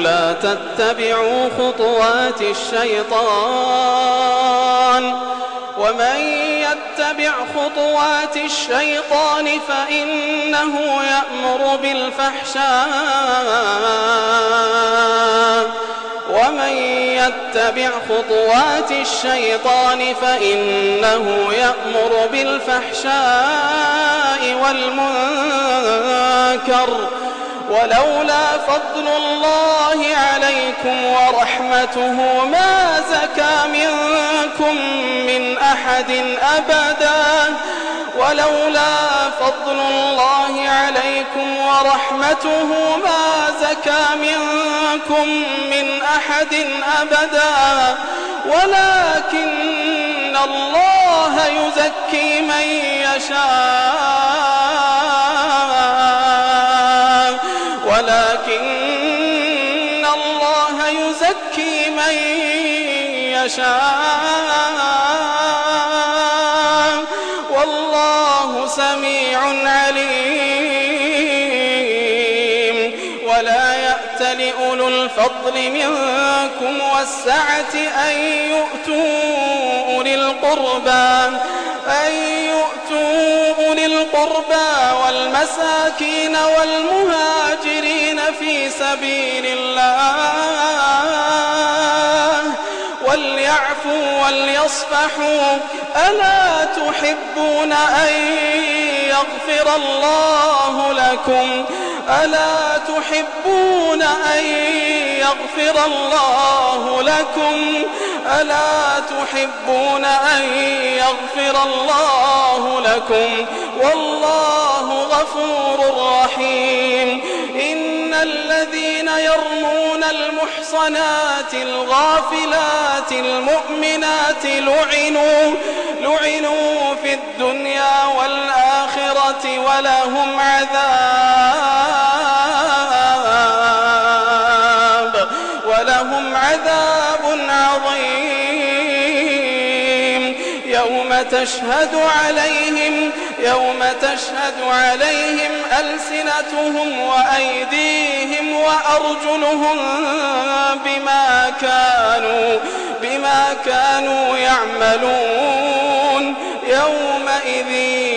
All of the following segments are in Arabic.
لا تتبعوا خطوات الشيطان ومن يتبع خطوات الشيطان فإنه يأمر بالفحشاء. ومن يتبع خطوات الشيطان فإنه يأمر بالفحشاء والمنكر. ولولا فضل الله ورحمته ما زكى منكم من أحد أبدا ولولا فضل الله عليكم ورحمته ما زكى منكم من أحد أبدا ولكن الله يزكي من يشاء. ولكن يشاء. والله سميع عليم. ولا يأت لأولو الفضل منكم والسعة أن يؤتوا أولي القربى أن يؤتوا أولي القربى والمساكين والمهاجرين في سبيل الله. وليصفحوا ألا تحبون أن يغفر الله لكم؟ ألا تحبون أن يغفر الله لكم؟ ألا تحبون أن يغفر الله لكم؟ والله غفور رحيم الذين يرمون المحصنات الغافلات المؤمنات لعنوا لعنوا في الدنيا والآخرة ولهم عذاب ولهم عذاب عظيم. يوم تشهد عليهم يوم تشهد عليهم ألسنتهم وأيديهم وأرجلهم بما كانوا بما كانوا يعملون. يومئذ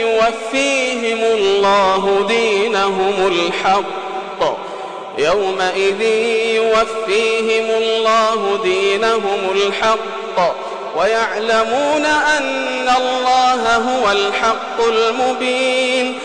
يوفيهم الله دينهم الحق. يومئذ يوفيهم الله دينهم الحق. ويعلمون أن الله هو الحق المبين